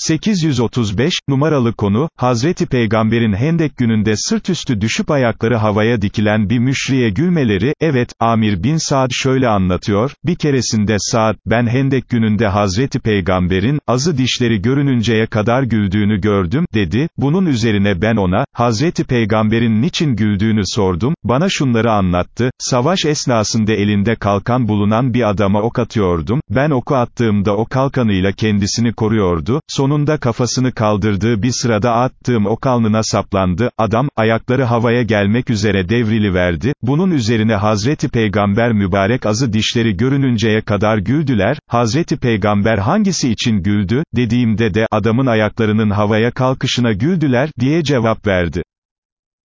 835, numaralı konu, Hazreti Peygamber'in Hendek gününde sırtüstü düşüp ayakları havaya dikilen bir müşriye gülmeleri, evet, Amir bin Saad şöyle anlatıyor, bir keresinde Saad, ben Hendek gününde Hazreti Peygamber'in, azı dişleri görününceye kadar güldüğünü gördüm, dedi, bunun üzerine ben ona, Hazreti Peygamber'in niçin güldüğünü sordum, bana şunları anlattı, savaş esnasında elinde kalkan bulunan bir adama ok atıyordum, ben oku attığımda o kalkanıyla kendisini koruyordu, sonunda kafasını kaldırdığı bir sırada attığım ok alnına saplandı, adam, ayakları havaya gelmek üzere devriliverdi, bunun üzerine Hazreti Peygamber mübarek azı dişleri görününceye kadar güldüler, Hazreti Peygamber hangisi için güldü, dediğimde de, adamın ayaklarının havaya kalkışına güldüler, diye cevap verdi.